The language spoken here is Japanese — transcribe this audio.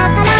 だから